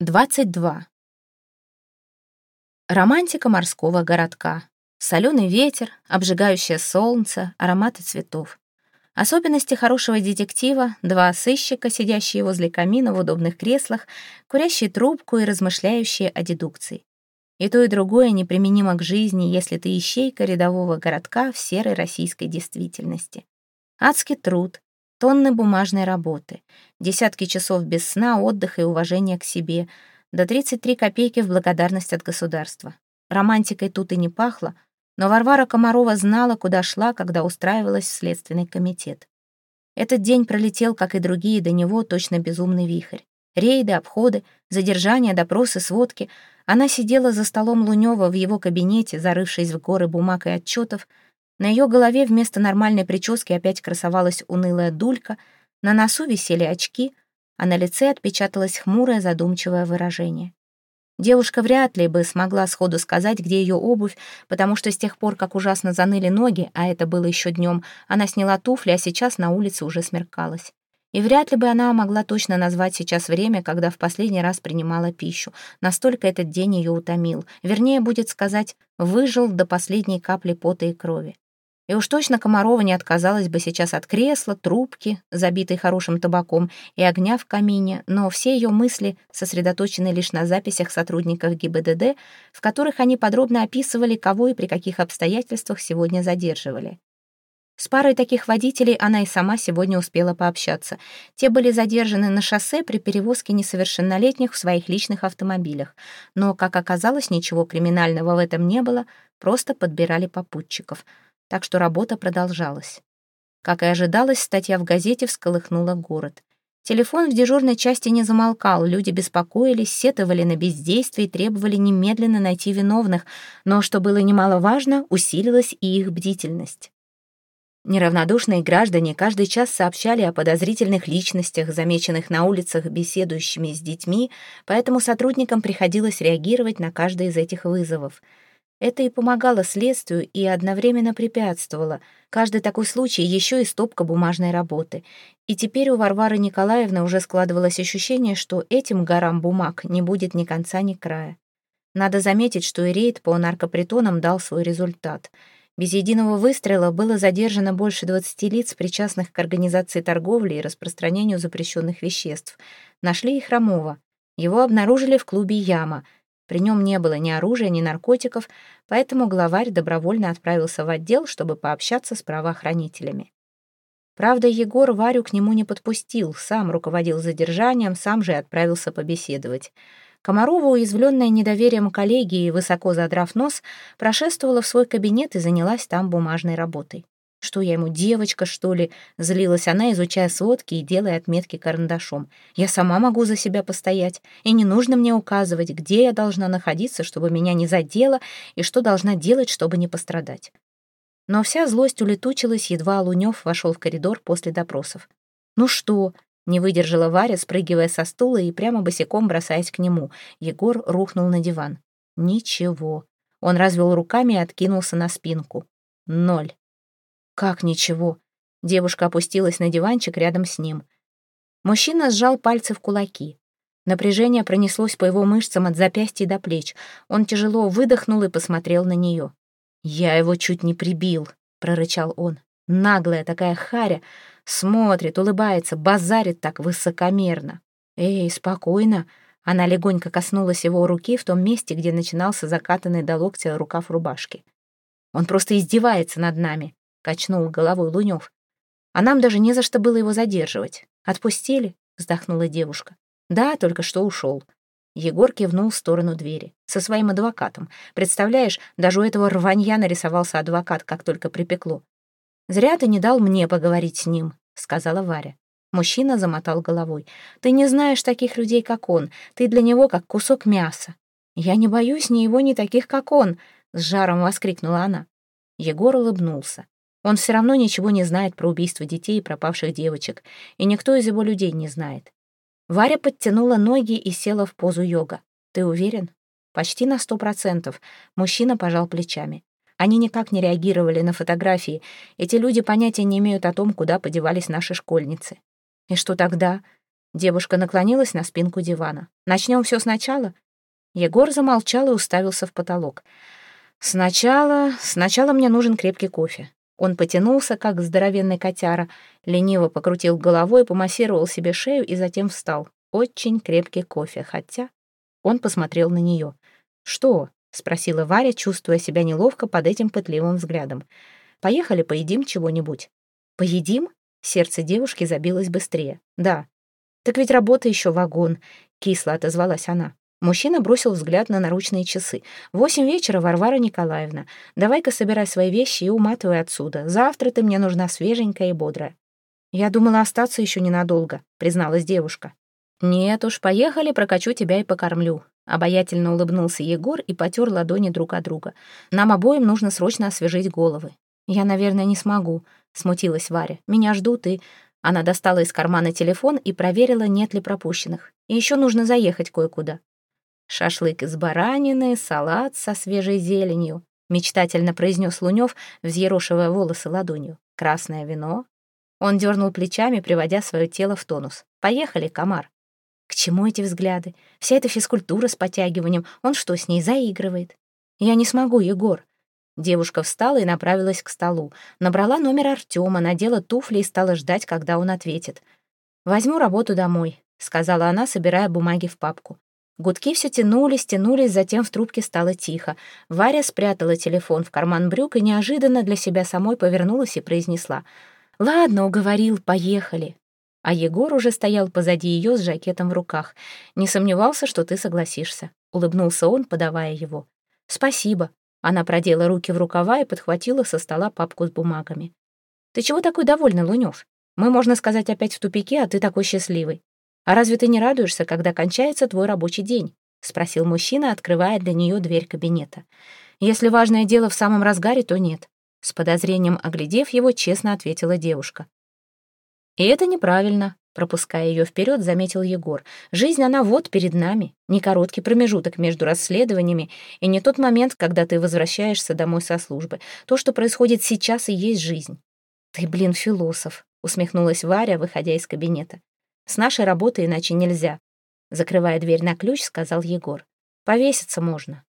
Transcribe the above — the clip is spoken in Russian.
22. Романтика морского городка. Соленый ветер, обжигающее солнце, ароматы цветов. Особенности хорошего детектива — два сыщика, сидящие возле камина в удобных креслах, курящие трубку и размышляющие о дедукции. И то, и другое неприменимо к жизни, если ты ищейка рядового городка в серой российской действительности. Адский труд, Тонны бумажной работы, десятки часов без сна, отдыха и уважения к себе, до 33 копейки в благодарность от государства. Романтикой тут и не пахло, но Варвара Комарова знала, куда шла, когда устраивалась в Следственный комитет. Этот день пролетел, как и другие до него, точно безумный вихрь. Рейды, обходы, задержания, допросы, сводки. Она сидела за столом Лунёва в его кабинете, зарывшись в горы бумаг и отчетов, на ее голове вместо нормальной прически опять красовалась унылая дулька, на носу висели очки, а на лице отпечаталось хмурое задумчивое выражение. Девушка вряд ли бы смогла сходу сказать, где ее обувь, потому что с тех пор, как ужасно заныли ноги, а это было еще днем, она сняла туфли, а сейчас на улице уже смеркалось. И вряд ли бы она могла точно назвать сейчас время, когда в последний раз принимала пищу. Настолько этот день ее утомил. Вернее, будет сказать, выжил до последней капли пота и крови. И уж точно Комарова не отказалась бы сейчас от кресла, трубки, забитой хорошим табаком, и огня в камине, но все ее мысли сосредоточены лишь на записях сотрудников ГИБДД, в которых они подробно описывали, кого и при каких обстоятельствах сегодня задерживали. С парой таких водителей она и сама сегодня успела пообщаться. Те были задержаны на шоссе при перевозке несовершеннолетних в своих личных автомобилях. Но, как оказалось, ничего криминального в этом не было, просто подбирали попутчиков — так что работа продолжалась. Как и ожидалось, статья в газете всколыхнула город. Телефон в дежурной части не замолкал, люди беспокоились, сетовали на бездействие и требовали немедленно найти виновных, но, что было немаловажно, усилилась и их бдительность. Неравнодушные граждане каждый час сообщали о подозрительных личностях, замеченных на улицах беседующими с детьми, поэтому сотрудникам приходилось реагировать на каждый из этих вызовов — это и помогало следствию, и одновременно препятствовало. Каждый такой случай еще и стопка бумажной работы. И теперь у Варвары Николаевны уже складывалось ощущение, что этим горам бумаг не будет ни конца, ни края. Надо заметить, что и рейд по наркопритонам дал свой результат. Без единого выстрела было задержано больше 20 лиц, причастных к организации торговли и распространению запрещенных веществ. Нашли и Хромова. Его обнаружили в клубе «Яма», при нем не было ни оружия, ни наркотиков, поэтому главарь добровольно отправился в отдел, чтобы пообщаться с правоохранителями. Правда, Егор Варю к нему не подпустил, сам руководил задержанием, сам же отправился побеседовать. Комарова, уязвленная недоверием коллеги и высоко задрав нос, прошествовала в свой кабинет и занялась там бумажной работой. Что я ему, девочка, что ли? Злилась она, изучая сводки и делая отметки карандашом. Я сама могу за себя постоять, и не нужно мне указывать, где я должна находиться, чтобы меня не задело, и что должна делать, чтобы не пострадать. Но вся злость улетучилась, едва Лунёв вошел в коридор после допросов. «Ну что?» — не выдержала Варя, спрыгивая со стула и прямо босиком бросаясь к нему. Егор рухнул на диван. «Ничего». Он развел руками и откинулся на спинку. «Ноль». «Как ничего?» Девушка опустилась на диванчик рядом с ним. Мужчина сжал пальцы в кулаки. Напряжение пронеслось по его мышцам от запястья до плеч. Он тяжело выдохнул и посмотрел на нее. «Я его чуть не прибил», — прорычал он. «Наглая такая харя. Смотрит, улыбается, базарит так высокомерно. Эй, спокойно». Она легонько коснулась его руки в том месте, где начинался закатанный до локтя рукав рубашки. «Он просто издевается над нами. — качнул головой Лунёв. «А нам даже не за что было его задерживать. Отпустили?» — вздохнула девушка. «Да, только что ушел». Егор кивнул в сторону двери. «Со своим адвокатом. Представляешь, даже у этого рванья нарисовался адвокат, как только припекло. «Зря ты не дал мне поговорить с ним», — сказала Варя. Мужчина замотал головой. «Ты не знаешь таких людей, как он. Ты для него как кусок мяса». «Я не боюсь ни его, ни таких, как он», — с жаром воскликнула она. Егор улыбнулся. Он все равно ничего не знает про убийство детей и пропавших девочек, и никто из его людей не знает. Варя подтянула ноги и села в позу йога. «Ты уверен?» «Почти на сто процентов». Мужчина пожал плечами. Они никак не реагировали на фотографии. Эти люди понятия не имеют о том, куда подевались наши школьницы. «И что тогда?» Девушка наклонилась на спинку дивана. «Начнем все сначала?» Егор замолчал и уставился в потолок. «Сначала... Сначала мне нужен крепкий кофе». Он потянулся, как здоровенный котяра, лениво покрутил головой, помассировал себе шею и затем встал. Очень крепкий кофе, хотя... Он посмотрел на нее. «Что?» — спросила Варя, чувствуя себя неловко под этим пытливым взглядом. «Поехали, поедим чего-нибудь». «Поедим?» Сердце девушки забилось быстрее. «Да». «Так ведь работа еще вагон», — кисло отозвалась она. Мужчина бросил взгляд на наручные часы. «Восемь вечера, Варвара Николаевна. Давай-ка собирай свои вещи и уматывай отсюда. Завтра ты мне нужна свеженькая и бодрая». «Я думала остаться еще ненадолго», — призналась девушка. «Нет уж, поехали, прокачу тебя и покормлю». Обаятельно улыбнулся Егор и потер ладони друг от друга. «Нам обоим нужно срочно освежить головы». «Я, наверное, не смогу», — смутилась Варя. «Меня ждут и...» Она достала из кармана телефон и проверила, нет ли пропущенных. «И еще нужно заехать кое-куда». «Шашлык из баранины, салат со свежей зеленью», — мечтательно произнес Лунев, взъерошивая волосы ладонью. «Красное вино». Он дернул плечами, приводя свое тело в тонус. «Поехали, комар». К чему эти взгляды? Вся эта физкультура с подтягиванием. Он что, с ней заигрывает? Я не смогу, Егор. Девушка встала и направилась к столу. Набрала номер Артема, надела туфли и стала ждать, когда он ответит. «Возьму работу домой», — сказала она, собирая бумаги в папку. Гудки все тянулись, тянулись, затем в трубке стало тихо. Варя спрятала телефон в карман брюк и неожиданно для себя самой повернулась и произнесла. «Ладно, уговорил, поехали». А Егор уже стоял позади ее с жакетом в руках. «Не сомневался, что ты согласишься», — улыбнулся он, подавая его. «Спасибо». Она продела руки в рукава и подхватила со стола папку с бумагами. «Ты чего такой довольный, Лунёв? Мы, можно сказать, опять в тупике, а ты такой счастливый. «А разве ты не радуешься, когда кончается твой рабочий день?» — спросил мужчина, открывая для нее дверь кабинета. «Если важное дело в самом разгаре, то нет». С подозрением оглядев его, честно ответила девушка. «И это неправильно», — пропуская ее вперед, заметил Егор. «Жизнь, она вот перед нами. Не короткий промежуток между расследованиями и не тот момент, когда ты возвращаешься домой со службы. То, что происходит сейчас, и есть жизнь». «Ты, блин, философ», — усмехнулась Варя, выходя из кабинета. С нашей работой иначе нельзя. Закрывая дверь на ключ, сказал Егор. Повеситься можно.